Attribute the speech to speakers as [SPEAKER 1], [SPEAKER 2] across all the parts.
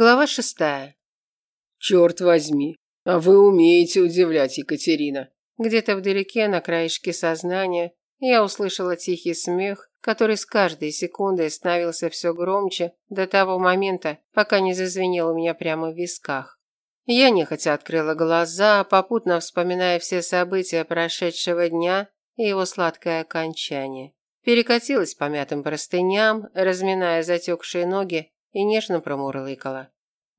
[SPEAKER 1] Глава шестая.
[SPEAKER 2] Черт возьми, а вы умеете удивлять, Екатерина.
[SPEAKER 1] Где-то вдалеке, на краешке сознания, я услышала тихий смех, который с каждой секундой становился все громче до того момента, пока не зазвенел у меня прямо в висках. Я нехотя открыла глаза, попутно вспоминая все события прошедшего дня и его сладкое окончание. Перекатилась по мятым простыням, разминая затекшие ноги и нежно промурлыкала.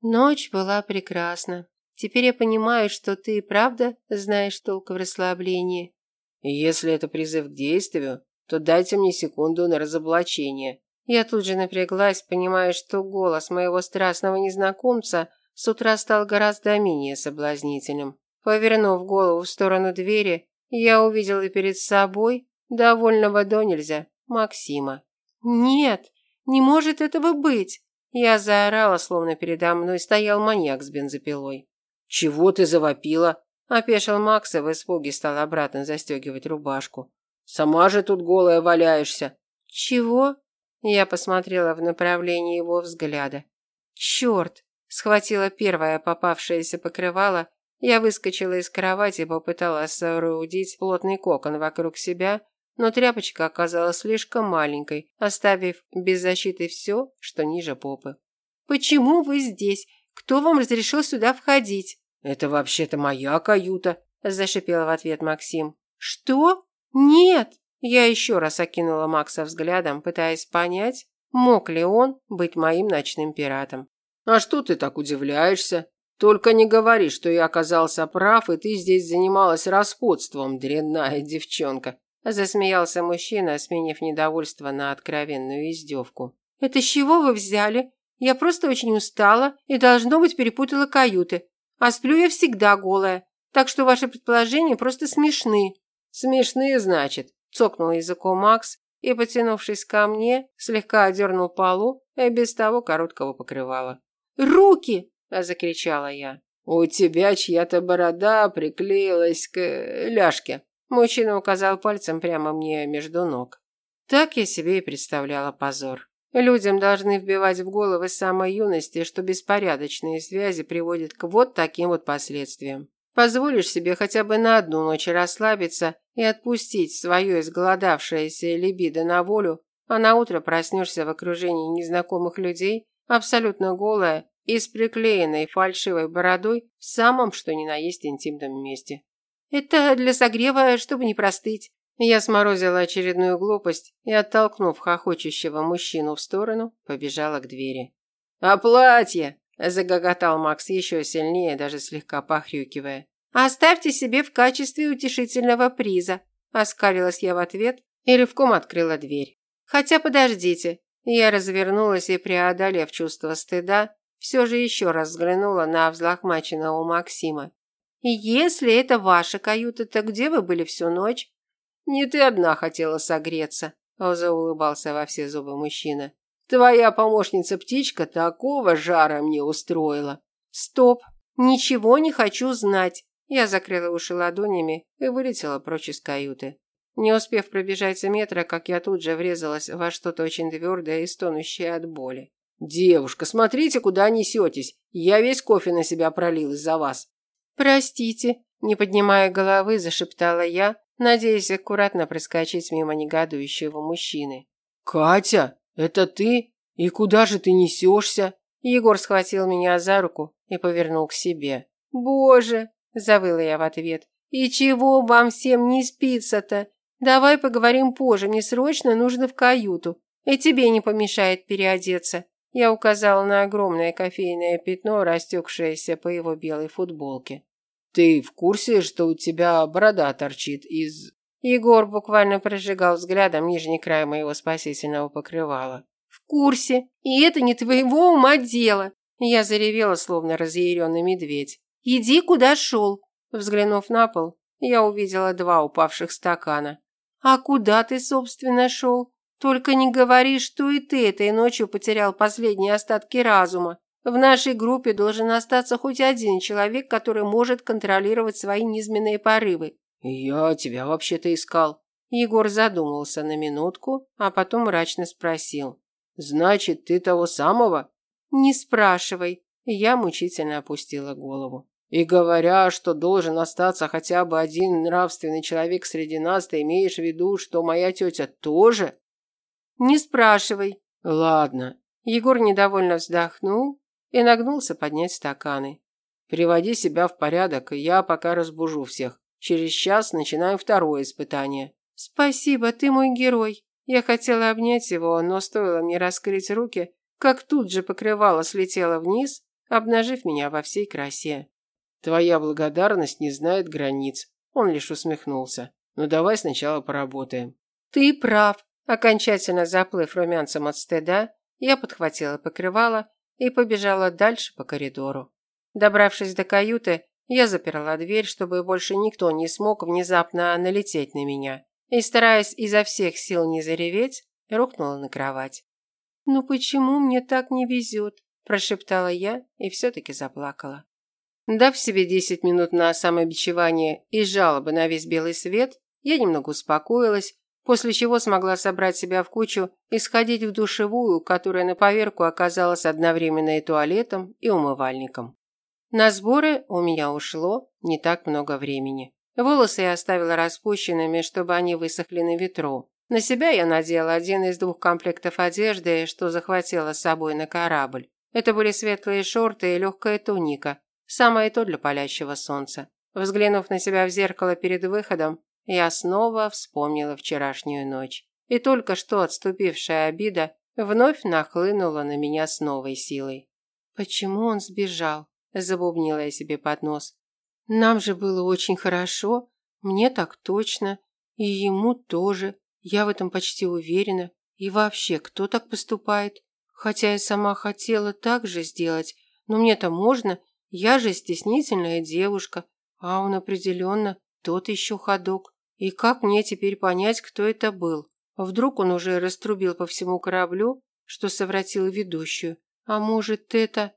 [SPEAKER 1] Ночь была прекрасна. Теперь я понимаю, что ты и правда знаешь толк в расслаблении.
[SPEAKER 2] Если это призыв к действию, то дайте мне секунду на разоблачение.
[SPEAKER 1] Я тут же напряглась, понимая, что голос моего страстного незнакомца с утра стал гораздо менее соблазнительным. Повернув голову в сторону двери, я увидела перед собой довольного до нельзя Максима. «Нет, не может этого быть!» Я заорала, словно передо мной стоял маньяк с бензопилой.
[SPEAKER 2] «Чего ты завопила?»
[SPEAKER 1] Опешил Макс и в испуге стал обратно застегивать рубашку.
[SPEAKER 2] «Сама же тут голая валяешься».
[SPEAKER 1] «Чего?» Я посмотрела в направлении его взгляда. «Черт!» Схватила первое попавшееся покрывало. Я выскочила из кровати и попыталась соорудить плотный кокон вокруг себя, но тряпочка оказалась слишком маленькой, оставив без защиты все, что ниже попы. «Почему вы здесь? Кто вам разрешил сюда входить?»
[SPEAKER 2] «Это вообще-то моя каюта», – зашипел в ответ Максим.
[SPEAKER 1] «Что? Нет!» Я еще раз окинула Макса взглядом, пытаясь понять, мог ли он быть моим ночным пиратом.
[SPEAKER 2] «А что ты так удивляешься? Только не говори, что я оказался прав, и ты здесь занималась распутством, дрянная девчонка», Засмеялся мужчина, сменив недовольство на откровенную издевку.
[SPEAKER 1] «Это с чего вы взяли? Я просто очень устала и, должно быть, перепутала каюты. А сплю я всегда голая, так что ваши предположения просто смешны».
[SPEAKER 2] «Смешные, значит», – цокнул языком Макс и, потянувшись ко мне, слегка одернул полу и без того короткого покрывала.
[SPEAKER 1] «Руки!»
[SPEAKER 2] – закричала я. «У тебя чья-то борода приклеилась к ляжке», Мужчина указал пальцем прямо мне между ног. Так я себе и представляла позор. Людям должны вбивать в головы с самой юности, что беспорядочные связи приводят к вот таким вот последствиям. Позволишь себе хотя бы на одну ночь расслабиться и отпустить свое изголодавшееся либидо на волю, а на утро проснешься в окружении незнакомых людей, абсолютно голая и с приклеенной фальшивой бородой в самом что ни на есть интимном месте.
[SPEAKER 1] Это для согрева, чтобы не простыть.
[SPEAKER 2] Я сморозила очередную глупость и, оттолкнув хохочущего мужчину в сторону, побежала к двери. «А платье?» – загоготал Макс еще сильнее, даже слегка похрюкивая.
[SPEAKER 1] «Оставьте себе в качестве утешительного приза», – оскалилась я в ответ и рывком открыла дверь. «Хотя подождите». Я развернулась и, преодолев чувство стыда, все же еще раз взглянула на взлохмаченного Максима. Если это ваша каюта, то где вы были всю ночь?
[SPEAKER 2] Не ты одна хотела согреться, заулыбался во все зубы мужчина. Твоя помощница-птичка такого жара мне устроила.
[SPEAKER 1] Стоп, ничего не хочу знать. Я закрыла уши ладонями и вылетела прочь из каюты. Не успев пробежать метра, как я тут же врезалась во что-то очень твердое и стонущее от боли.
[SPEAKER 2] «Девушка, смотрите, куда несетесь. Я весь кофе на себя пролил из-за вас».
[SPEAKER 1] «Простите», – не поднимая головы, зашептала я, надеясь аккуратно проскочить мимо негодующего мужчины.
[SPEAKER 2] «Катя, это ты? И куда же ты несешься?»
[SPEAKER 1] Егор схватил меня за руку и повернул к себе. «Боже!» – завыла я в ответ. «И чего вам всем не спится-то? Давай поговорим позже, мне срочно нужно в каюту. И тебе не помешает переодеться». Я указала на огромное кофейное пятно, растекшееся по его белой футболке.
[SPEAKER 2] Ты в курсе, что у тебя борода торчит из
[SPEAKER 1] Егор буквально прожигал взглядом нижний край моего спасительного покрывала. В курсе. И это не твоего ума дело. Я заревела, словно разъяренный медведь. Иди, куда шел. Взглянув на пол, я увидела два упавших стакана. А куда ты, собственно, шел? Только не говори, что и ты этой ночью потерял последние остатки разума. В нашей группе должен остаться хоть один человек, который может контролировать свои низменные порывы.
[SPEAKER 2] Я тебя вообще-то искал.
[SPEAKER 1] Егор задумался на минутку, а потом мрачно спросил:
[SPEAKER 2] "Значит, ты того самого?"
[SPEAKER 1] "Не спрашивай", я мучительно опустила голову. И говоря, что должен остаться хотя бы один нравственный человек среди нас, ты имеешь в виду, что моя тетя тоже? Не спрашивай. Ладно. Егор недовольно вздохнул и нагнулся поднять стаканы. Приводи себя в порядок, и я пока разбужу всех. Через час начинаем второе испытание. Спасибо, ты мой герой. Я хотела обнять его, но стоило мне раскрыть руки, как тут же покрывало слетело вниз, обнажив меня во всей красе. Твоя благодарность не знает границ. Он лишь усмехнулся. Ну давай сначала поработаем. Ты прав. Окончательно заплыв румянцем от стыда, я подхватила покрывало и побежала дальше по коридору. Добравшись до каюты, я заперла дверь, чтобы больше никто не смог внезапно налететь на меня. И, стараясь изо всех сил не зареветь, рухнула на кровать. «Ну почему мне так не везет?» – прошептала я и все-таки заплакала. Дав себе 10 минут на самобичевание и жалобы на весь белый свет, я немного успокоилась, после чего смогла собрать себя в кучу и сходить в душевую, которая на поверку оказалась одновременно и туалетом, и умывальником. На сборы у меня ушло не так много времени. Волосы я оставила распущенными, чтобы они высохли на ветру. На себя я надела один из двух комплектов одежды, что захватила с собой на корабль. Это были светлые шорты и легкая туника, Самое то для палящего солнца. Взглянув на себя в зеркало перед выходом, я снова вспомнила вчерашнюю ночь. И только что отступившая обида вновь нахлынула на меня с новой силой. «Почему он сбежал?» – забубнила я себе под нос. «Нам же было очень хорошо, мне так точно, и ему тоже, я в этом почти уверена. И вообще, кто так поступает? Хотя я сама хотела так же сделать, но мне-то можно, я же стеснительная девушка, а он определенно тот еще ходок. И как мне теперь понять, кто это был? Вдруг он уже раструбил по всему кораблю, что совратил ведущую? А может, это...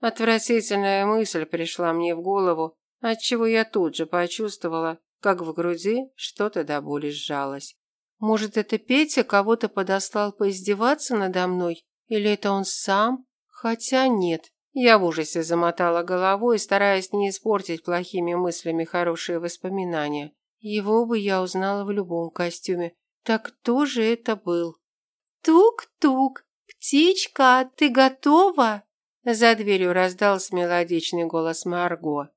[SPEAKER 1] Отвратительная мысль пришла мне в голову, отчего я тут же почувствовала, как в груди что-то до боли сжалось. Может, это Петя кого-то подослал поиздеваться надо мной? Или это он сам? Хотя нет, я в ужасе замотала головой, стараясь не испортить плохими мыслями хорошие воспоминания. Его бы я узнала в любом костюме. Так кто же это был? Тук-тук. Птичка, ты готова? За дверью раздался мелодичный голос Марго.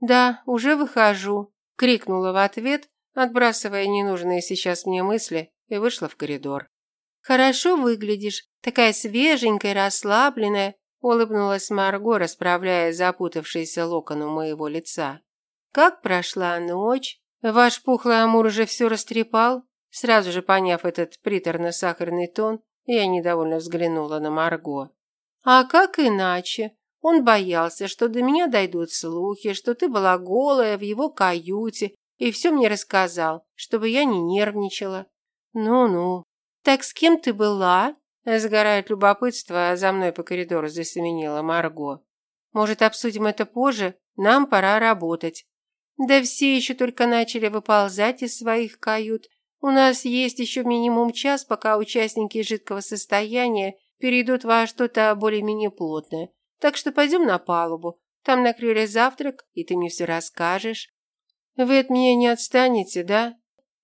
[SPEAKER 1] Да, уже выхожу, крикнула в ответ, отбрасывая ненужные сейчас мне мысли, и вышла в коридор. Хорошо выглядишь, такая свеженькая, расслабленная. Улыбнулась Марго, расправляя запутавшийся локон у моего лица. Как прошла ночь? Ваш пухлый амур уже все растрепал? Сразу же поняв этот приторно-сахарный тон, я недовольно взглянула на Марго. А как иначе? Он боялся, что до меня дойдут слухи, что ты была голая в его каюте, и все мне рассказал, чтобы я не нервничала. Ну-ну. Так с кем ты была? Сгорает любопытство, а за мной по коридору засеменила Марго. Может, обсудим это позже? Нам пора работать. Да все еще только начали выползать из своих кают. У нас есть еще минимум час, пока участники жидкого состояния перейдут во что-то более-менее плотное. Так что пойдем на палубу. Там накрыли завтрак, и ты мне все расскажешь. Вы от меня не отстанете, да?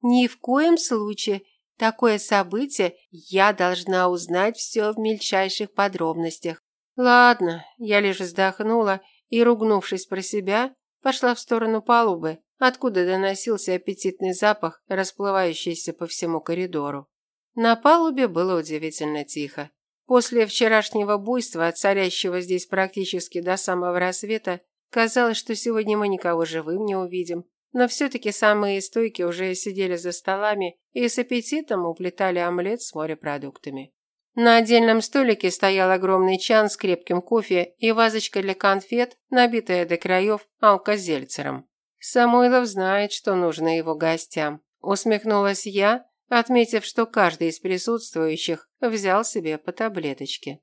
[SPEAKER 1] Ни в коем случае. Такое событие я должна узнать все в мельчайших подробностях. Ладно, я лишь вздохнула и, ругнувшись про себя, пошла в сторону палубы, откуда доносился аппетитный запах, расплывающийся по всему коридору. На палубе было удивительно тихо. После вчерашнего буйства, царящего здесь практически до самого рассвета, казалось, что сегодня мы никого живым не увидим. Но все-таки самые стойкие уже сидели за столами и с аппетитом уплетали омлет с морепродуктами. На отдельном столике стоял огромный чан с крепким кофе и вазочка для конфет, набитая до краев алкозельцером. Самойлов знает, что нужно его гостям. Усмехнулась я, отметив, что каждый из присутствующих взял себе по таблеточке.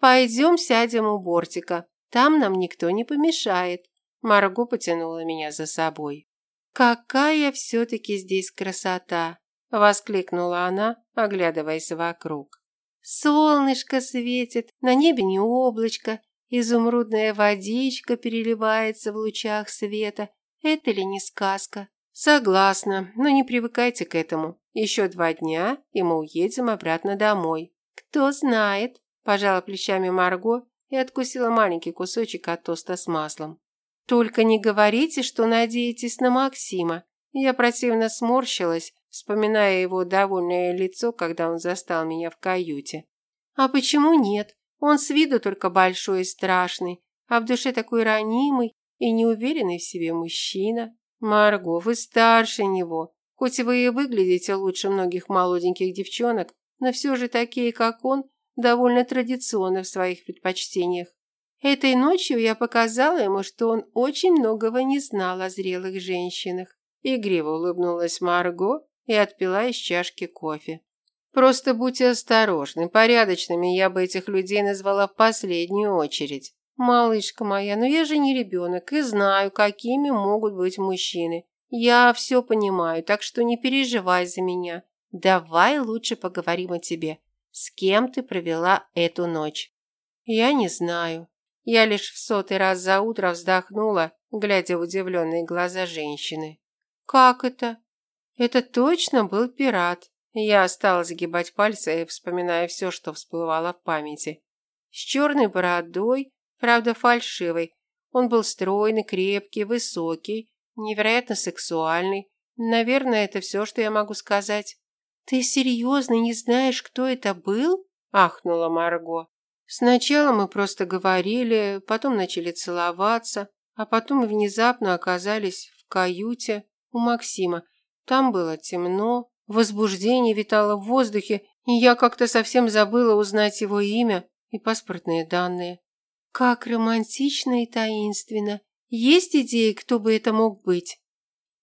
[SPEAKER 1] «Пойдем сядем у бортика, там нам никто не помешает». Марго потянула меня за собой. «Какая все-таки здесь красота!» – воскликнула она, оглядываясь вокруг. «Солнышко светит, на небе не облачко, Изумрудная водичка переливается в лучах света. Это ли не сказка? Согласна, но не привыкайте к этому. Еще два дня, и мы уедем обратно домой. Кто знает, пожала плечами Марго и откусила маленький кусочек от тоста с маслом. Только не говорите, что надеетесь на Максима. Я противно сморщилась, вспоминая его довольное лицо, когда он застал меня в каюте. А почему нет? Он с виду только большой и страшный, а в душе такой ранимый и неуверенный в себе мужчина. Марго, вы старше него. Хоть вы и выглядите лучше многих молоденьких девчонок, но все же такие, как он, довольно традиционны в своих предпочтениях. Этой ночью я показала ему, что он очень многого не знал о зрелых женщинах. Игриво улыбнулась Марго и отпила из чашки кофе. Просто будьте осторожны, порядочными я бы этих людей назвала в последнюю очередь. Малышка моя, но я же не ребенок и знаю, какими могут быть мужчины. Я все понимаю, так что не переживай за меня. Давай лучше поговорим о тебе. С кем ты провела эту ночь? Я не знаю. Я лишь в сотый раз за утро вздохнула, глядя в удивленные глаза женщины. Как это? Это точно был пират. Я стала загибать пальцы, вспоминая все, что всплывало в памяти. С черной бородой, правда фальшивой. Он был стройный, крепкий, высокий, невероятно сексуальный. Наверное, это все, что я могу сказать. «Ты серьезно не знаешь, кто это был?» – ахнула Марго. Сначала мы просто говорили, потом начали целоваться, а потом внезапно оказались в каюте у Максима. Там было темно, Возбуждение витало в воздухе, и я как-то совсем забыла узнать его имя и паспортные данные. Как романтично и таинственно. Есть идеи, кто бы это мог быть?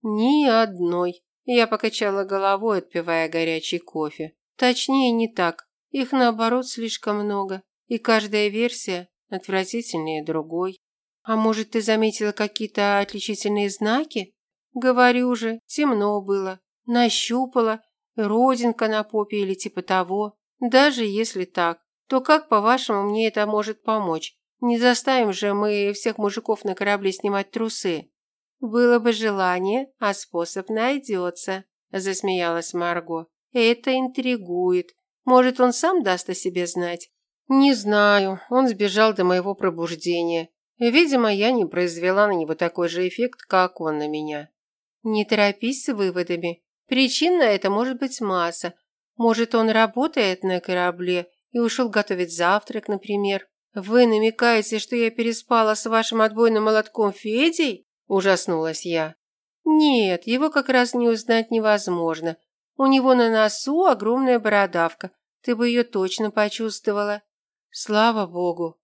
[SPEAKER 1] Ни одной. Я покачала головой, отпивая горячий кофе. Точнее, не так. Их, наоборот, слишком много. И каждая версия отвратительнее другой. А может, ты заметила какие-то отличительные знаки? Говорю же, темно было. Нащупала, родинка на попе или типа того. Даже если так, то как, по-вашему, мне это может помочь? Не заставим же мы всех мужиков на корабле снимать трусы. Было бы желание, а способ найдется, засмеялась Марго. Это интригует. Может, он сам даст о себе знать? Не знаю, он сбежал до моего пробуждения. Видимо, я не произвела на него такой же эффект, как он на меня. Не торопись с выводами. Причин на это может быть масса. Может, он работает на корабле и ушел готовить завтрак, например. Вы намекаете, что я переспала с вашим отбойным молотком Федей? Ужаснулась я. Нет, его как раз не узнать невозможно. У него на носу огромная бородавка. Ты бы ее точно почувствовала. Слава богу.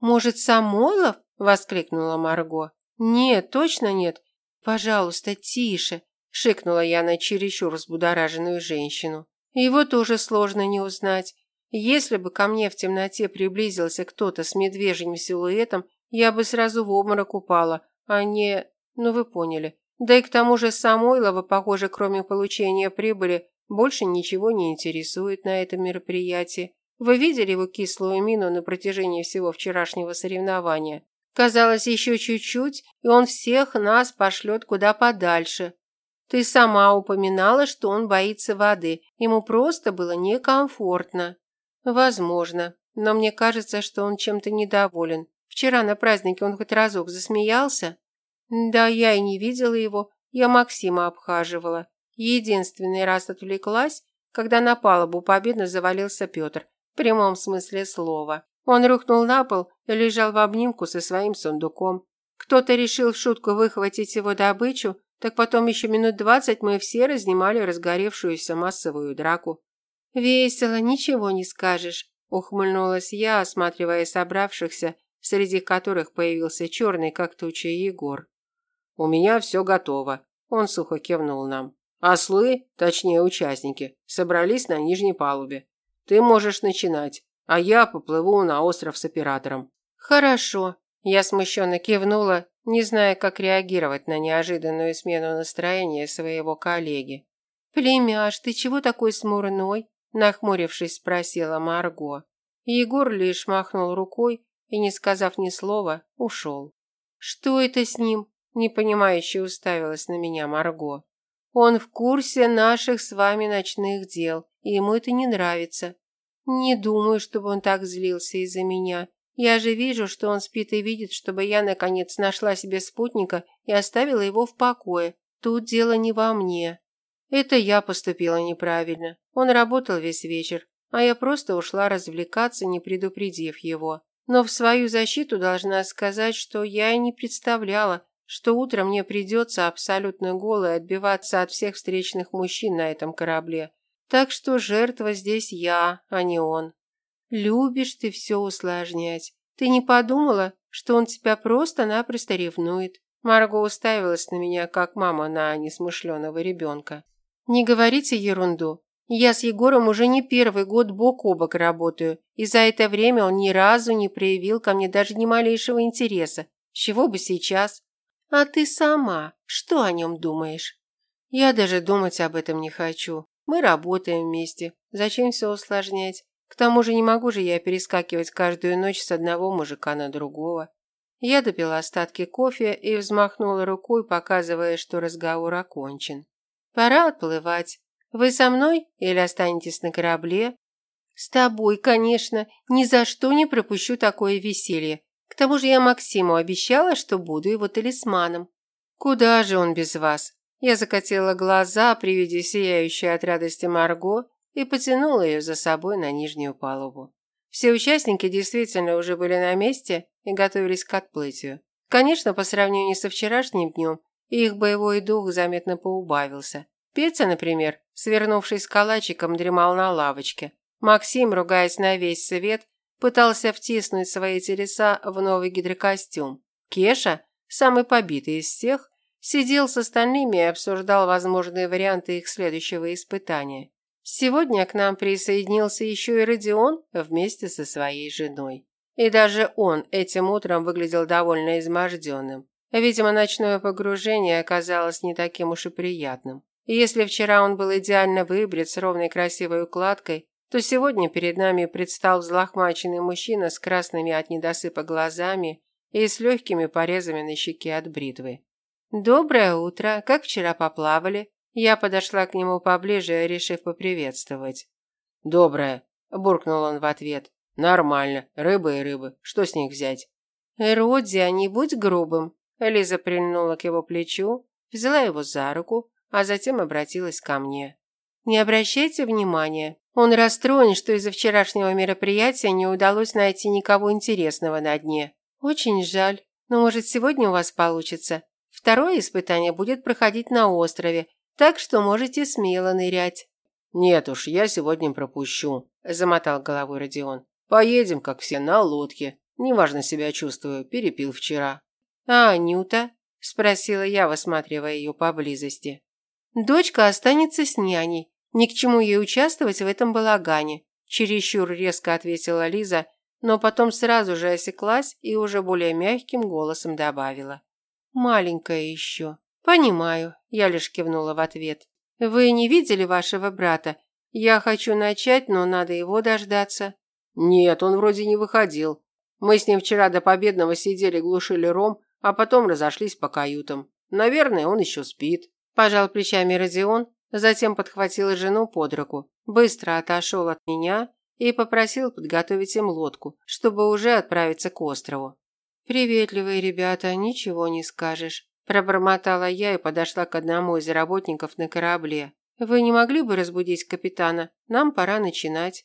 [SPEAKER 1] Может, Самойлов? воскликнула Марго. Нет, точно нет. Пожалуйста, тише шикнула я на чересчур взбудораженную женщину. Его тоже сложно не узнать. Если бы ко мне в темноте приблизился кто-то с медвежьим силуэтом, я бы сразу в обморок упала, а не... Ну, вы поняли. Да и к тому же Самойлова, похоже, кроме получения прибыли, больше ничего не интересует на этом мероприятии. Вы видели его кислую мину на протяжении всего вчерашнего соревнования? Казалось, еще чуть-чуть, и он всех нас пошлет куда подальше. Ты сама упоминала, что он боится воды. Ему просто было некомфортно. Возможно, но мне кажется, что он чем-то недоволен. Вчера на празднике он хоть разок засмеялся? Да, я и не видела его. Я Максима обхаживала. Единственный раз отвлеклась, когда на палубу победно завалился Петр. В прямом смысле слова. Он рухнул на пол и лежал в обнимку со своим сундуком. Кто-то решил в шутку выхватить его добычу, так потом еще минут двадцать мы все разнимали разгоревшуюся массовую драку. Весело, ничего не скажешь, ухмыльнулась я, осматривая собравшихся, среди которых появился черный, как туча Егор. У меня все готово, он сухо кивнул нам. Ослы, точнее участники, собрались на нижней палубе. Ты можешь начинать, а я поплыву на остров с оператором. Хорошо, я смущенно кивнула не зная, как реагировать на неожиданную смену настроения своего коллеги. «Племяш, ты чего такой смурной?» – нахмурившись, спросила Марго. Егор лишь махнул рукой и, не сказав ни слова, ушел. «Что это с ним?» – непонимающе уставилась на меня Марго. «Он в курсе наших с вами ночных дел, и ему это не нравится. Не думаю, чтобы он так злился из-за меня. Я же вижу, что он спит и видит, чтобы я, наконец, нашла себе спутника и оставила его в покое. Тут дело не во мне. Это я поступила неправильно. Он работал весь вечер, а я просто ушла развлекаться, не предупредив его. Но в свою защиту должна сказать, что я и не представляла, что утром мне придется абсолютно голой отбиваться от всех встречных мужчин на этом корабле. Так что жертва здесь я, а не он. Любишь ты все усложнять. Ты не подумала, что он тебя просто-напросто ревнует? Марго уставилась на меня, как мама на несмышленого ребенка. Не говорите ерунду. Я с Егором уже не первый год бок о бок работаю, и за это время он ни разу не проявил ко мне даже ни малейшего интереса. С чего бы сейчас? А ты сама что о нем думаешь? Я даже думать об этом не хочу. Мы работаем вместе. Зачем все усложнять? К тому же не могу же я перескакивать каждую ночь с одного мужика на другого. Я допила остатки кофе и взмахнула рукой, показывая, что разговор окончен. Пора отплывать. Вы со мной или останетесь на корабле? С тобой, конечно. Ни за что не пропущу такое веселье. К тому же я Максиму обещала, что буду его талисманом. Куда же он без вас? Я закатила глаза при виде сияющей от радости Марго и потянула ее за собой на нижнюю палубу. Все участники действительно уже были на месте и готовились к отплытию. Конечно, по сравнению со вчерашним днем, их боевой дух заметно поубавился. Петя, например, свернувшись калачиком, дремал на лавочке. Максим, ругаясь на весь свет, пытался втиснуть свои телеса в новый гидрокостюм. Кеша, самый побитый из всех, Сидел с остальными и обсуждал возможные варианты их следующего испытания. Сегодня к нам присоединился еще и Родион вместе со своей женой. И даже он этим утром выглядел довольно изможденным. Видимо, ночное погружение оказалось не таким уж и приятным. Если вчера он был идеально выбрит с ровной красивой укладкой, то сегодня перед нами предстал взлохмаченный мужчина с красными от недосыпа глазами и с легкими порезами на щеке от бритвы. «Доброе утро. Как вчера поплавали?» Я подошла к нему поближе, решив поприветствовать.
[SPEAKER 2] «Доброе», – буркнул он в ответ. «Нормально. Рыба и рыбы. Что с них взять?»
[SPEAKER 1] «Родия, не будь грубым». Лиза прильнула к его плечу, взяла его за руку, а затем обратилась ко мне. «Не обращайте внимания. Он расстроен, что из-за вчерашнего мероприятия не удалось найти никого интересного на дне. Очень жаль. Но, может, сегодня у вас получится. Второе испытание будет проходить на острове, так что можете смело нырять.
[SPEAKER 2] Нет уж, я сегодня пропущу, замотал головой Родион. Поедем, как все, на лодке. Неважно себя чувствую, перепил вчера.
[SPEAKER 1] А Анюта? спросила я, высматривая ее поблизости. Дочка останется с няней. Ни к чему ей участвовать в этом балагане, чересчур резко ответила Лиза, но потом сразу же осеклась и уже более мягким голосом добавила: Маленькая еще. Понимаю, я лишь кивнула в ответ. Вы не видели вашего брата? Я хочу начать, но надо его дождаться.
[SPEAKER 2] Нет, он вроде не выходил. Мы с ним вчера до победного сидели, глушили ром, а потом разошлись по каютам. Наверное, он еще спит.
[SPEAKER 1] Пожал плечами Родион, затем подхватил жену под руку, быстро отошел от меня и попросил подготовить им лодку, чтобы уже отправиться к острову. «Приветливые ребята, ничего не скажешь», – пробормотала я и подошла к одному из работников на корабле. «Вы не могли бы разбудить капитана? Нам пора начинать».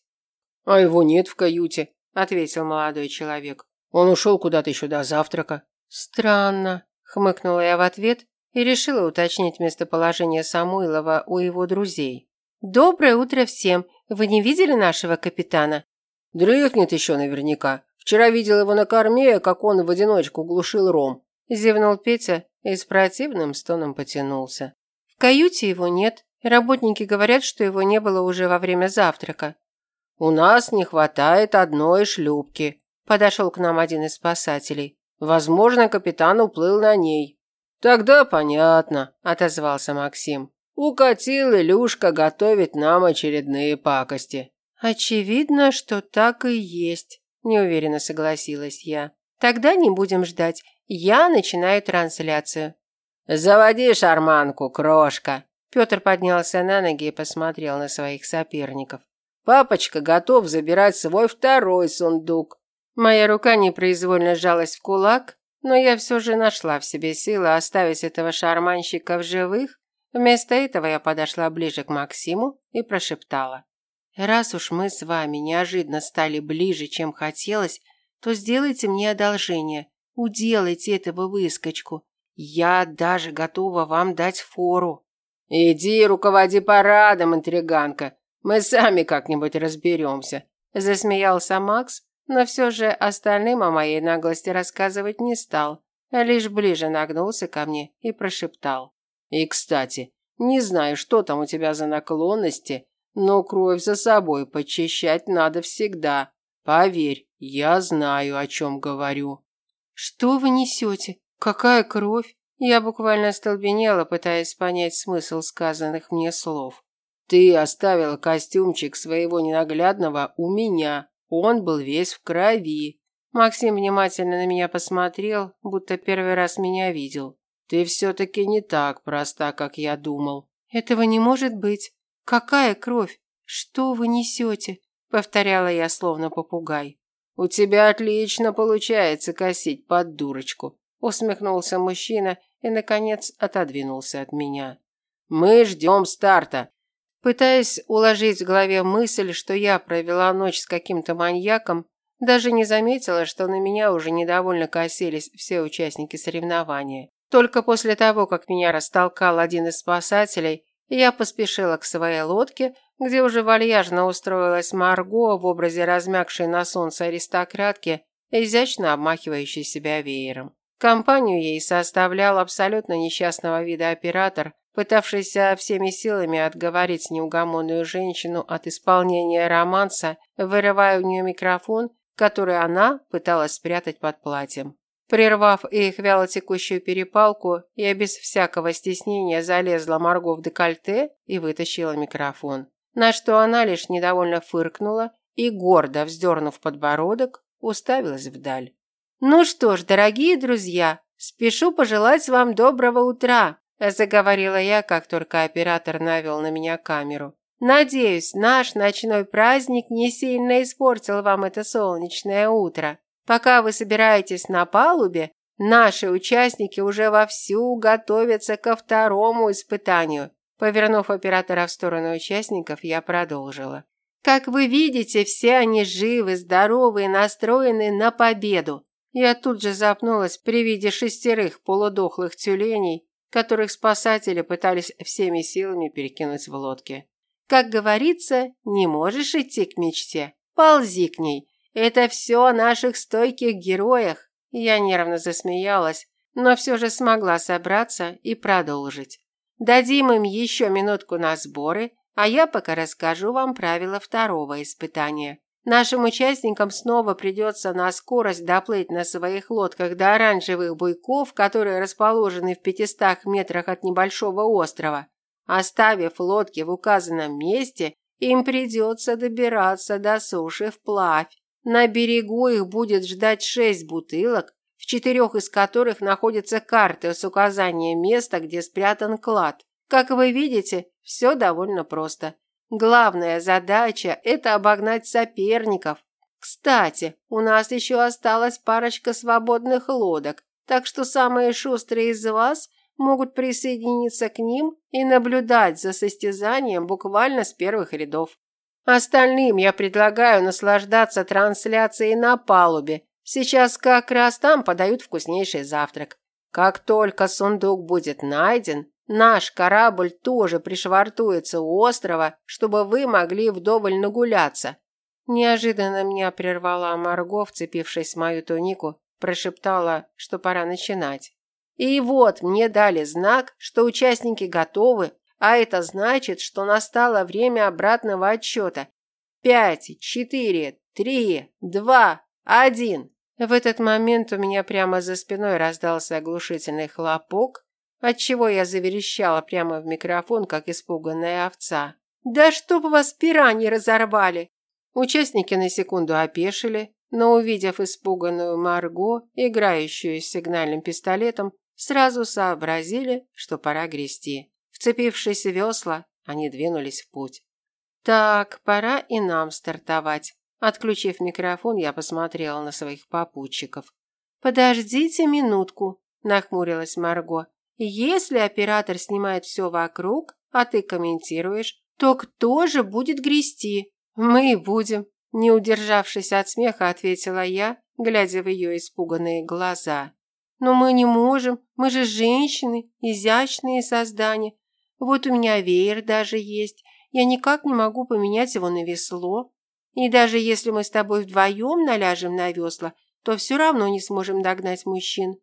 [SPEAKER 2] «А его нет в каюте», – ответил молодой человек. «Он ушел куда-то еще до завтрака».
[SPEAKER 1] «Странно», – хмыкнула я в ответ и решила уточнить местоположение Самуилова у его друзей. «Доброе утро всем! Вы не видели нашего капитана?»
[SPEAKER 2] «Дрыхнет еще наверняка. Вчера видел его на корме, как он в одиночку глушил ром.
[SPEAKER 1] Зевнул Петя и с противным стоном потянулся. В каюте его нет. Работники говорят, что его не было уже во время завтрака.
[SPEAKER 2] У нас не хватает одной шлюпки. Подошел к нам один из спасателей. Возможно, капитан уплыл на ней. Тогда понятно, отозвался Максим. Укатил Илюшка готовить нам очередные пакости.
[SPEAKER 1] Очевидно, что так и есть. Неуверенно согласилась я. Тогда не будем ждать. Я начинаю трансляцию.
[SPEAKER 2] Заводи шарманку, крошка.
[SPEAKER 1] Петр поднялся на ноги и посмотрел на своих соперников.
[SPEAKER 2] Папочка готов забирать свой второй сундук.
[SPEAKER 1] Моя рука непроизвольно сжалась в кулак, но я все же нашла в себе силы оставить этого шарманщика в живых. Вместо этого я подошла ближе к Максиму и прошептала. «Раз уж мы с вами неожиданно стали ближе, чем хотелось, то сделайте мне одолжение, уделайте этого выскочку. Я даже готова вам дать фору».
[SPEAKER 2] «Иди, руководи парадом, интриганка. Мы сами как-нибудь разберемся», –
[SPEAKER 1] засмеялся Макс, но все же остальным о моей наглости рассказывать не стал, а лишь ближе нагнулся ко мне и прошептал.
[SPEAKER 2] «И, кстати, не знаю, что там у тебя за наклонности, но кровь за собой почищать надо всегда. Поверь, я знаю, о чем говорю».
[SPEAKER 1] «Что вы несете? Какая кровь?» Я буквально остолбенела, пытаясь понять смысл сказанных мне слов.
[SPEAKER 2] Ты оставила костюмчик своего ненаглядного у меня. Он был весь в крови.
[SPEAKER 1] Максим внимательно на меня посмотрел, будто первый раз меня видел.
[SPEAKER 2] Ты все-таки не так проста, как я думал.
[SPEAKER 1] Этого не может быть. Какая кровь? Что вы несете? Повторяла я, словно попугай.
[SPEAKER 2] У тебя отлично получается косить под дурочку. Усмехнулся мужчина и, наконец, отодвинулся от меня. Мы ждем старта.
[SPEAKER 1] Пытаясь уложить в голове мысль, что я провела ночь с каким-то маньяком, даже не заметила, что на меня уже недовольно косились все участники соревнования. Только после того, как меня растолкал один из спасателей, я поспешила к своей лодке, где уже вальяжно устроилась Марго в образе размягшей на солнце аристократки, изящно обмахивающей себя веером. Компанию ей составлял абсолютно несчастного вида оператор, пытавшийся всеми силами отговорить неугомонную женщину от исполнения романса, вырывая у нее микрофон, который она пыталась спрятать под платьем. Прервав их вялотекущую перепалку, я без всякого стеснения залезла Марго в декольте и вытащила микрофон. На что она лишь недовольно фыркнула и, гордо вздернув подбородок, уставилась вдаль. «Ну что ж, дорогие друзья, спешу пожелать вам доброго утра!» заговорила я, как только оператор навел на меня камеру. Надеюсь, наш ночной праздник не сильно испортил вам это солнечное утро. Пока вы собираетесь на палубе, наши участники уже вовсю готовятся ко второму испытанию. Повернув оператора в сторону участников, я продолжила. Как вы видите, все они живы, здоровы и настроены на победу. Я тут же запнулась при виде шестерых полудохлых тюленей, которых спасатели пытались всеми силами перекинуть в лодке. Как говорится, не можешь идти к мечте, ползи к ней. Это все о наших стойких героях. Я нервно засмеялась, но все же смогла собраться и продолжить. Дадим им еще минутку на сборы, а я пока расскажу вам правила второго испытания. Нашим участникам снова придется на скорость доплыть на своих лодках до оранжевых буйков, которые расположены в 500 метрах от небольшого острова. Оставив лодки в указанном месте, им придется добираться до суши вплавь. На берегу их будет ждать шесть бутылок, в четырех из которых находятся карты с указанием места, где спрятан клад. Как вы видите, все довольно просто. Главная задача – это обогнать соперников. Кстати, у нас еще осталась парочка свободных лодок, так что самые шустрые из вас могут присоединиться к ним и наблюдать за состязанием буквально с первых рядов. Остальным я предлагаю наслаждаться трансляцией на палубе. Сейчас как раз там подают вкуснейший завтрак. Как только сундук будет найден, Наш корабль тоже пришвартуется у острова, чтобы вы могли вдоволь нагуляться. Неожиданно меня прервала Марго, вцепившись в мою тунику, прошептала, что пора начинать. И вот мне дали знак, что участники готовы, а это значит, что настало время обратного отсчета. Пять, четыре, три, два, один. В этот момент у меня прямо за спиной раздался оглушительный хлопок, отчего я заверещала прямо в микрофон, как испуганная овца. «Да чтоб вас пираньи разорвали!» Участники на секунду опешили, но увидев испуганную Марго, играющую с сигнальным пистолетом, сразу сообразили, что пора грести. Вцепившись в весла, они двинулись в путь. Так, пора и нам стартовать. Отключив микрофон, я посмотрела на своих попутчиков. Подождите минутку, нахмурилась Марго. Если оператор снимает все вокруг, а ты комментируешь, то кто же будет грести? Мы будем, не удержавшись от смеха, ответила я, глядя в ее испуганные глаза. Но мы не можем, мы же женщины, изящные создания. Вот у меня веер даже есть. Я никак не могу поменять его на весло. И даже если мы с тобой вдвоем наляжем на весла, то все равно не сможем догнать мужчин.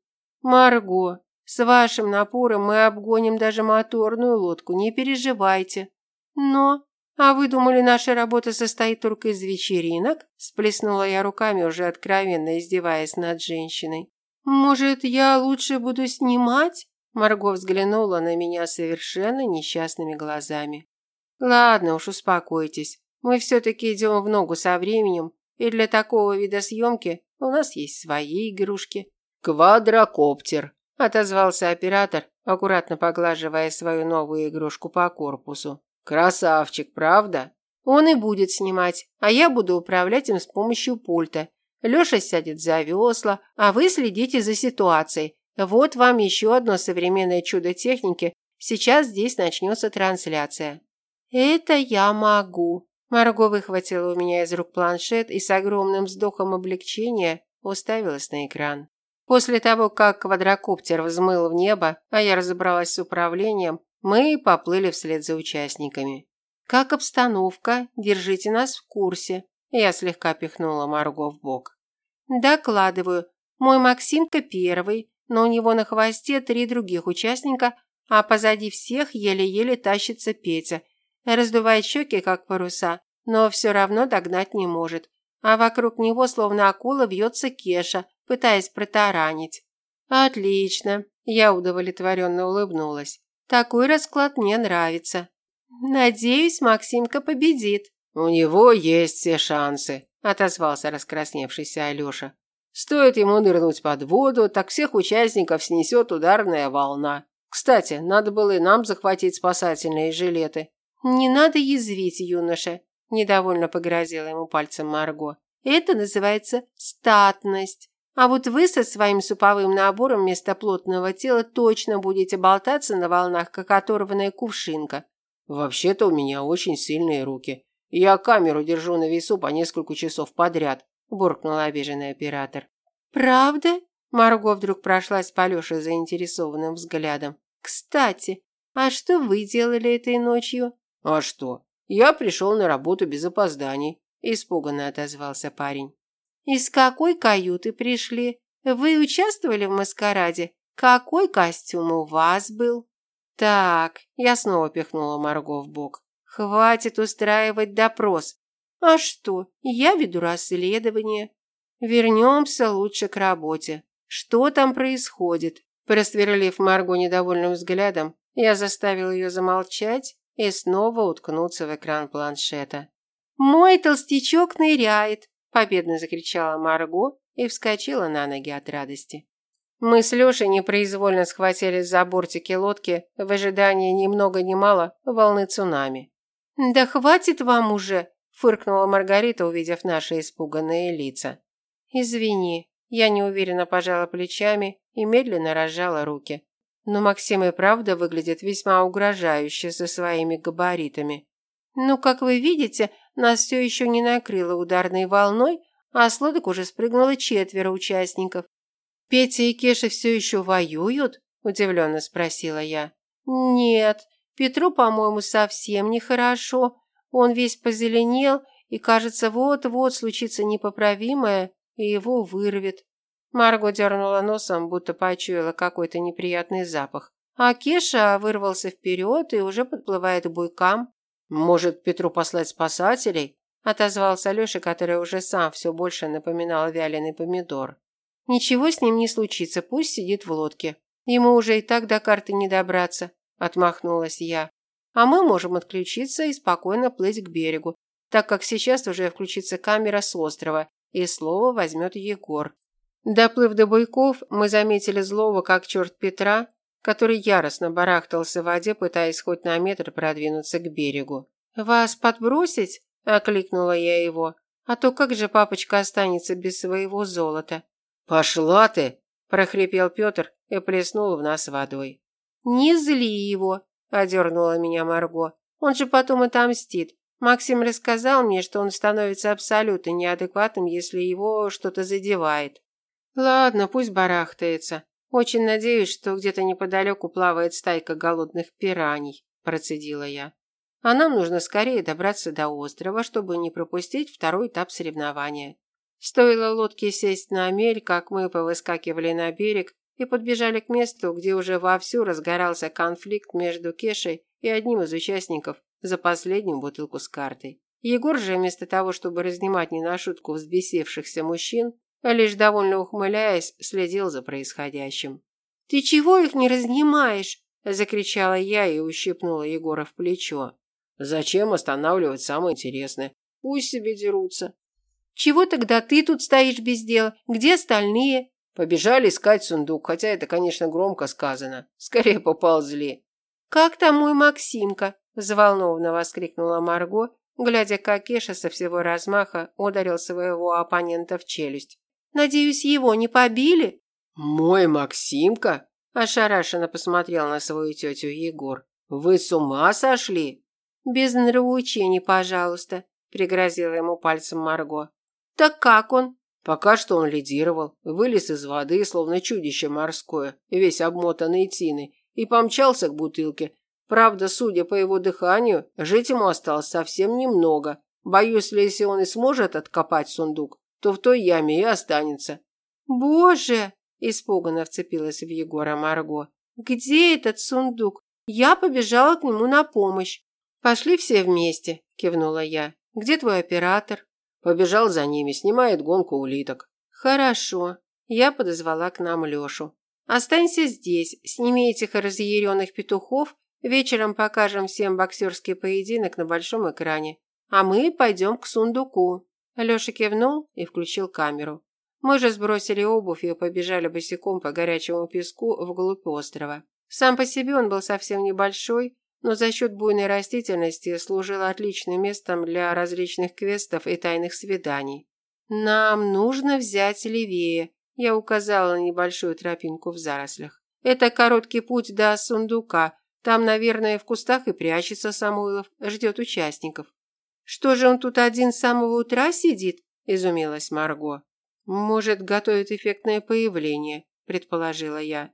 [SPEAKER 1] Марго, с вашим напором мы обгоним даже моторную лодку, не переживайте. Но «А вы думали, наша работа состоит только из вечеринок?» Сплеснула я руками, уже откровенно издеваясь над женщиной. «Может, я лучше буду снимать?» Марго взглянула на меня совершенно несчастными глазами. «Ладно уж, успокойтесь. Мы все-таки идем в ногу со временем, и для такого вида съемки у нас есть свои игрушки».
[SPEAKER 2] «Квадрокоптер», –
[SPEAKER 1] отозвался оператор, аккуратно поглаживая свою новую игрушку по корпусу.
[SPEAKER 2] Красавчик, правда?
[SPEAKER 1] Он и будет снимать, а я буду управлять им с помощью пульта. Лёша сядет за весла, а вы следите за ситуацией. Вот вам еще одно современное чудо техники. Сейчас здесь начнется трансляция. Это я могу. Марго выхватила у меня из рук планшет и с огромным вздохом облегчения уставилась на экран. После того, как квадрокоптер взмыл в небо, а я разобралась с управлением, мы поплыли вслед за участниками. Как обстановка? Держите нас в курсе. Я слегка пихнула Марго в бок. Докладываю. Мой Максимка первый, но у него на хвосте три других участника, а позади всех еле-еле тащится Петя. Раздувает щеки, как паруса, но все равно догнать не может. А вокруг него, словно акула, вьется Кеша, пытаясь протаранить. Отлично. Я удовлетворенно улыбнулась. Такой расклад мне нравится. Надеюсь, Максимка победит.
[SPEAKER 2] У него есть все шансы, отозвался раскрасневшийся Алёша. Стоит ему нырнуть под воду, так всех участников снесет ударная волна. Кстати, надо было и нам захватить спасательные жилеты.
[SPEAKER 1] Не надо язвить, юноша, недовольно погрозила ему пальцем Марго. Это называется статность. А вот вы со своим суповым набором вместо плотного тела точно будете болтаться на волнах, как оторванная кувшинка.
[SPEAKER 2] Вообще-то у меня очень сильные руки. Я камеру держу на весу по несколько часов подряд, буркнул обиженный оператор.
[SPEAKER 1] Правда? Марго вдруг прошлась по Лёше заинтересованным взглядом. Кстати, а что вы делали этой ночью?
[SPEAKER 2] А что? Я пришел на работу без опозданий, испуганно отозвался парень.
[SPEAKER 1] Из какой каюты пришли? Вы участвовали в маскараде? Какой костюм у вас был? Так, я снова пихнула Марго в бок. Хватит устраивать допрос. А что? Я веду расследование. Вернемся лучше к работе. Что там происходит? Просверлив Марго недовольным взглядом, я заставил ее замолчать и снова уткнуться в экран планшета. Мой толстячок ныряет, победно закричала Марго и вскочила на ноги от радости. Мы с Лёшей непроизвольно схватились за бортики лодки в ожидании ни много ни мало волны цунами. Да хватит вам уже, фыркнула Маргарита, увидев наши испуганные лица. Извини, я неуверенно пожала плечами и медленно разжала руки. Но Максим и правда выглядит весьма угрожающе со своими габаритами. Ну, как вы видите, нас все еще не накрыло ударной волной, а с лодок уже спрыгнуло четверо участников. «Петя и Кеша все еще воюют?» – удивленно спросила я. «Нет, Петру, по-моему, совсем нехорошо. Он весь позеленел, и, кажется, вот-вот случится непоправимое, и его вырвет». Марго дернула носом, будто почуяла какой-то неприятный запах. А Кеша вырвался вперед и уже подплывает к буйкам.
[SPEAKER 2] «Может, Петру послать спасателей?»
[SPEAKER 1] – отозвался Леша, который уже сам все больше напоминал вяленый помидор. «Ничего с ним не случится, пусть сидит в лодке. Ему уже и так до карты не добраться», – отмахнулась я. «А мы можем отключиться и спокойно плыть к берегу, так как сейчас уже включится камера с острова, и слово возьмет Егор. Доплыв до буйков, мы заметили злого, как черт Петра, который яростно барахтался в воде, пытаясь хоть на метр продвинуться к берегу. «Вас подбросить?» – окликнула я его. «А то как же папочка останется без своего золота?»
[SPEAKER 2] «Пошла ты!»
[SPEAKER 1] – прохрипел Петр и плеснул в нас водой. «Не зли его!» – одернула меня Марго. «Он же потом отомстит. Максим рассказал мне, что он становится абсолютно неадекватным, если его что-то задевает. Ладно, пусть барахтается. Очень надеюсь, что где-то неподалеку плавает стайка голодных пираний, процедила я. А нам нужно скорее добраться до острова, чтобы не пропустить второй этап соревнования. Стоило лодке сесть на мель, как мы повыскакивали на берег и подбежали к месту, где уже вовсю разгорался конфликт между Кешей и одним из участников за последнюю бутылку с картой. Егор же вместо того, чтобы разнимать не на шутку взбесившихся мужчин, лишь довольно ухмыляясь, следил за происходящим. «Ты чего их не разнимаешь?» – закричала я и ущипнула Егора в плечо.
[SPEAKER 2] «Зачем останавливать самое интересное? Пусть себе дерутся».
[SPEAKER 1] «Чего тогда ты тут стоишь без дела? Где остальные?»
[SPEAKER 2] Побежали искать сундук, хотя это, конечно, громко сказано. Скорее поползли.
[SPEAKER 1] «Как там мой Максимка?» – взволнованно воскликнула Марго, глядя, как Кеша со всего размаха ударил своего оппонента в челюсть. Надеюсь, его не побили?»
[SPEAKER 2] «Мой Максимка?»
[SPEAKER 1] – ошарашенно посмотрел на свою тетю Егор.
[SPEAKER 2] «Вы с ума сошли?»
[SPEAKER 1] «Без нравоучений, пожалуйста», – пригрозила ему пальцем Марго. «Так как он?»
[SPEAKER 2] Пока что он лидировал, вылез из воды, словно чудище морское, весь обмотанный тиной, и помчался к бутылке. Правда, судя по его дыханию, жить ему осталось совсем немного. Боюсь, если он и сможет откопать сундук, то в той яме и останется.
[SPEAKER 1] Боже, испуганно вцепилась в Егора Марго. Где этот сундук? Я побежала к нему на помощь. Пошли все вместе, кивнула я. Где твой оператор?
[SPEAKER 2] Побежал за ними, снимает гонку улиток.
[SPEAKER 1] Хорошо. Я подозвала к нам Лёшу. Останься здесь, сними этих разъяренных петухов, вечером покажем всем боксерский поединок на большом экране. А мы пойдем к сундуку. Лёша кивнул и включил камеру. Мы же сбросили обувь и побежали босиком по горячему песку вглубь острова. Сам по себе он был совсем небольшой, но за счет буйной растительности служил отличным местом для различных квестов и тайных свиданий. «Нам нужно взять левее», – я указала на небольшую тропинку в зарослях. «Это короткий путь до сундука. Там, наверное, в кустах и прячется Самойлов, ждет участников». «Что же он тут один с самого утра сидит?» – изумилась Марго. «Может, готовит эффектное появление», – предположила я.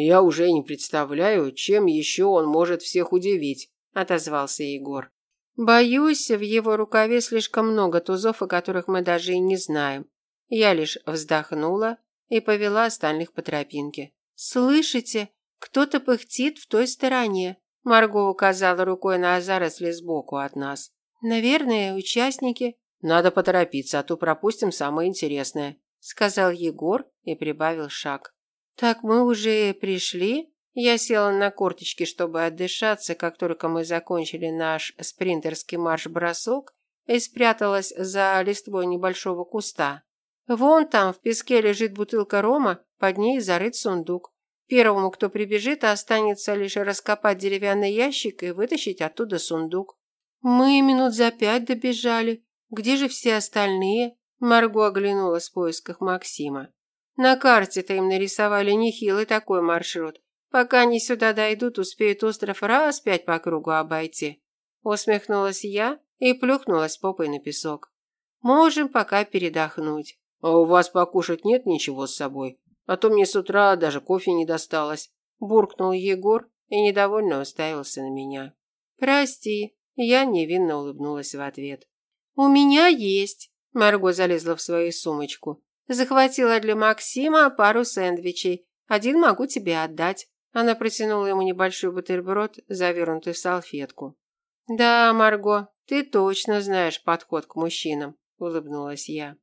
[SPEAKER 2] «Я уже не представляю, чем еще он может всех удивить», – отозвался Егор.
[SPEAKER 1] «Боюсь, в его рукаве слишком много тузов, о которых мы даже и не знаем». Я лишь вздохнула и повела остальных по тропинке. «Слышите? Кто-то пыхтит в той стороне». Марго указала рукой на заросли сбоку от нас. Наверное, участники.
[SPEAKER 2] Надо поторопиться, а то пропустим самое интересное,
[SPEAKER 1] сказал Егор и прибавил шаг. Так мы уже пришли? Я села на корточки, чтобы отдышаться, как только мы закончили наш спринтерский марш-бросок, и спряталась за листвой небольшого куста. Вон там в песке лежит бутылка рома, под ней зарыт сундук. Первому, кто прибежит, останется лишь раскопать деревянный ящик и вытащить оттуда сундук. Мы минут за пять добежали. Где же все остальные? Марго оглянулась в поисках Максима. На карте-то им нарисовали нехилый такой маршрут. Пока они сюда дойдут, успеют остров раз пять по кругу обойти. Усмехнулась я и плюхнулась попой на песок. Можем пока передохнуть.
[SPEAKER 2] А у вас покушать нет ничего с собой? А то мне с утра даже кофе не досталось.
[SPEAKER 1] Буркнул Егор и недовольно уставился на меня. Прости, я невинно улыбнулась в ответ. «У меня есть!» Марго залезла в свою сумочку. «Захватила для Максима пару сэндвичей. Один могу тебе отдать». Она протянула ему небольшой бутерброд, завернутый в салфетку. «Да, Марго, ты точно знаешь подход к мужчинам», – улыбнулась я.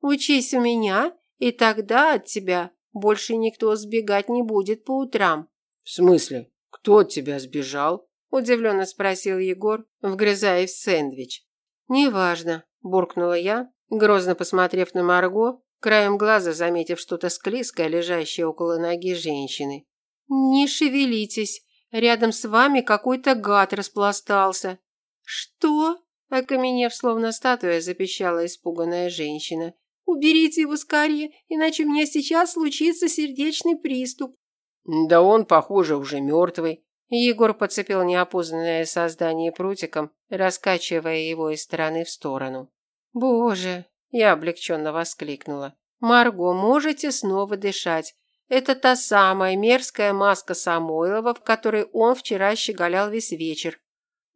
[SPEAKER 1] «Учись у меня, и тогда от тебя больше никто сбегать не будет по утрам».
[SPEAKER 2] «В смысле? Кто от тебя сбежал?»
[SPEAKER 1] удивленно спросил Егор, вгрызаясь в сэндвич. Неважно, буркнула я Грозно посмотрев на Марго, краем глаза заметив что-то склизкое, лежащее около ноги женщины. «Не шевелитесь, рядом с вами какой-то гад распластался». «Что?» – окаменев, словно статуя, запищала испуганная женщина. «Уберите его скорее, иначе у меня сейчас случится сердечный приступ».
[SPEAKER 2] «Да он, похоже, уже мертвый».
[SPEAKER 1] Егор подцепил неопознанное создание прутиком, раскачивая его из стороны в сторону. «Боже!» – я облегченно воскликнула. «Марго, можете снова дышать. Это та самая мерзкая маска Самойлова, в которой он вчера щеголял весь вечер».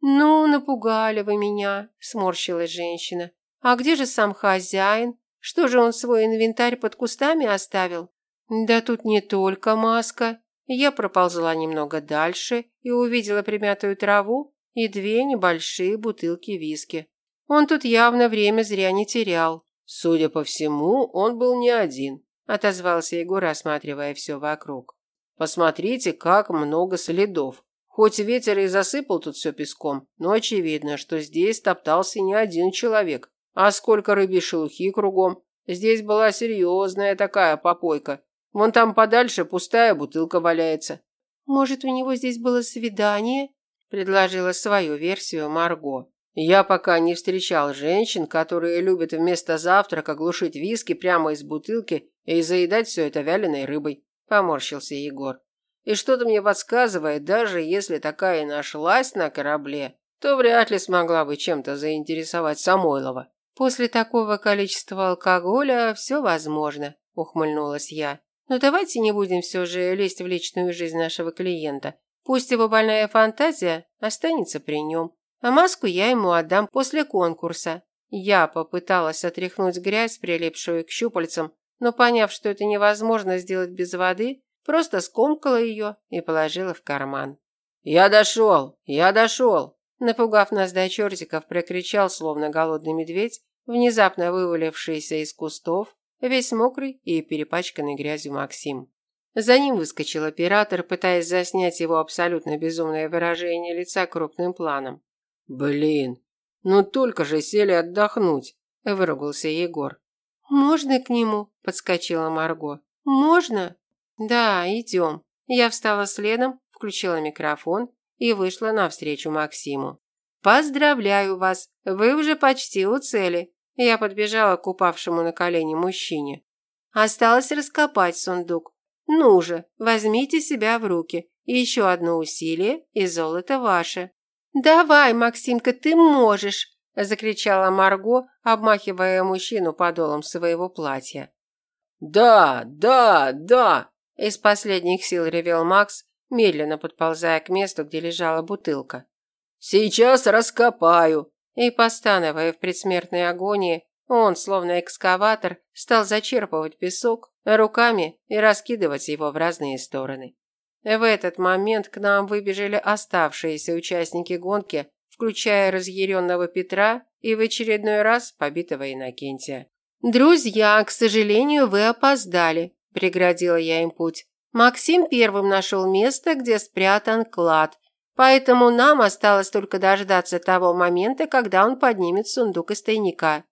[SPEAKER 1] «Ну, напугали вы меня», – сморщилась женщина. «А где же сам хозяин? Что же он свой инвентарь под кустами оставил?» «Да тут не только маска». Я проползла немного дальше и увидела примятую траву и две небольшие бутылки виски. Он тут явно время зря не терял.
[SPEAKER 2] Судя по всему, он был не один,
[SPEAKER 1] отозвался Егор, осматривая все вокруг.
[SPEAKER 2] Посмотрите, как много следов. Хоть ветер и засыпал тут все песком, но очевидно, что здесь топтался не один человек. А сколько рыбьей шелухи кругом. Здесь была серьезная такая попойка. Вон там подальше пустая бутылка валяется.
[SPEAKER 1] Может, у него здесь было свидание? предложила свою версию Марго.
[SPEAKER 2] Я пока не встречал женщин, которые любят вместо завтрака глушить виски прямо из бутылки и заедать все это вяленой рыбой, поморщился Егор. И что-то мне подсказывает, даже если такая нашлась на корабле, то вряд ли смогла бы чем-то заинтересовать Самойлова.
[SPEAKER 1] После такого количества алкоголя все возможно, ухмыльнулась я. Но давайте не будем все же лезть в личную жизнь нашего клиента. Пусть его больная фантазия останется при нем. А маску я ему отдам после конкурса. Я попыталась отряхнуть грязь, прилипшую к щупальцам, но поняв, что это невозможно сделать без воды, просто скомкала ее и положила в карман.
[SPEAKER 2] «Я дошел! Я дошел!»
[SPEAKER 1] Напугав нас до чертиков, прокричал, словно голодный медведь, внезапно вывалившийся из кустов, весь мокрый и перепачканный грязью Максим. За ним выскочил оператор, пытаясь заснять его абсолютно безумное выражение лица крупным планом.
[SPEAKER 2] Блин, ну только же сели отдохнуть, выругался Егор.
[SPEAKER 1] Можно к нему? подскочила Марго. Можно? Да, идем. Я встала следом, включила микрофон и вышла навстречу Максиму. Поздравляю вас, вы уже почти у цели. Я подбежала к упавшему на колени мужчине. Осталось раскопать сундук. Ну же, возьмите себя в руки. Еще одно усилие, и золото ваше. «Давай, Максимка, ты можешь!» – закричала Марго, обмахивая мужчину подолом своего платья.
[SPEAKER 2] «Да, да, да!»
[SPEAKER 1] – из последних сил ревел Макс, медленно подползая к месту, где лежала бутылка.
[SPEAKER 2] «Сейчас раскопаю!»
[SPEAKER 1] И, постановая в предсмертной агонии, он, словно экскаватор, стал зачерпывать песок руками и раскидывать его в разные стороны. В этот момент к нам выбежали оставшиеся участники гонки, включая разъяренного Петра и в очередной раз побитого Иннокентия. «Друзья, к сожалению, вы опоздали», – преградила я им путь. «Максим первым нашел место, где спрятан клад, поэтому нам осталось только дождаться того момента, когда он поднимет сундук из тайника».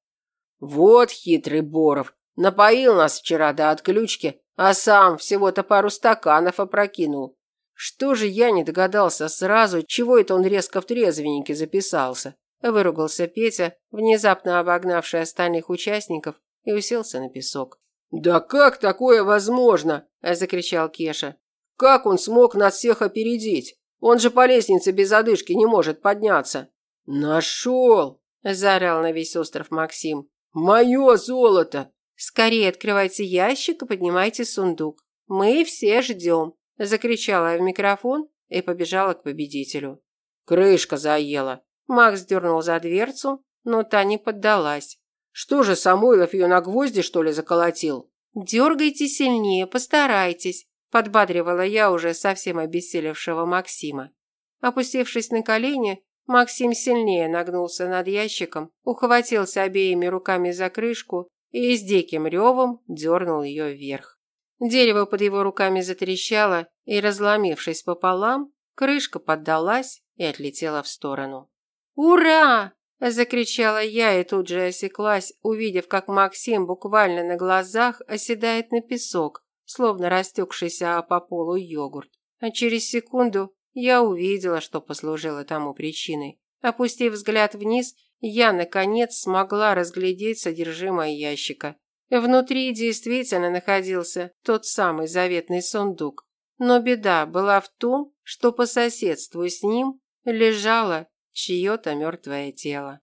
[SPEAKER 2] «Вот хитрый Боров, напоил нас вчера до отключки, а сам всего-то пару стаканов опрокинул. Что же я не догадался сразу, чего это он резко в трезвеннике записался? Выругался Петя, внезапно обогнавший остальных участников, и уселся на песок. «Да как такое возможно?» – закричал Кеша. «Как он смог нас всех опередить? Он же по лестнице без одышки не может подняться». «Нашел!» – заорал на весь остров Максим. «Мое золото!
[SPEAKER 1] «Скорее открывайте ящик и поднимайте сундук. Мы все ждем», – закричала я в микрофон и побежала к победителю.
[SPEAKER 2] Крышка заела.
[SPEAKER 1] Макс дернул за дверцу, но та не поддалась.
[SPEAKER 2] «Что же, Самойлов ее на гвозди, что ли, заколотил?»
[SPEAKER 1] «Дергайте сильнее, постарайтесь», – подбадривала я уже совсем обессилевшего Максима. Опустившись на колени, Максим сильнее нагнулся над ящиком, ухватился обеими руками за крышку и с диким ревом дернул ее вверх. Дерево под его руками затрещало, и, разломившись пополам, крышка поддалась и отлетела в сторону. «Ура!» – Закричала я и тут же осеклась, увидев, как Максим буквально на глазах оседает на песок, словно растекшийся по полу йогурт. А через секунду я увидела, что послужило тому причиной. Опустив взгляд вниз, я, наконец, смогла разглядеть содержимое ящика. Внутри действительно находился тот самый заветный сундук. Но беда была в том, что по соседству с ним лежало чье-то мертвое тело.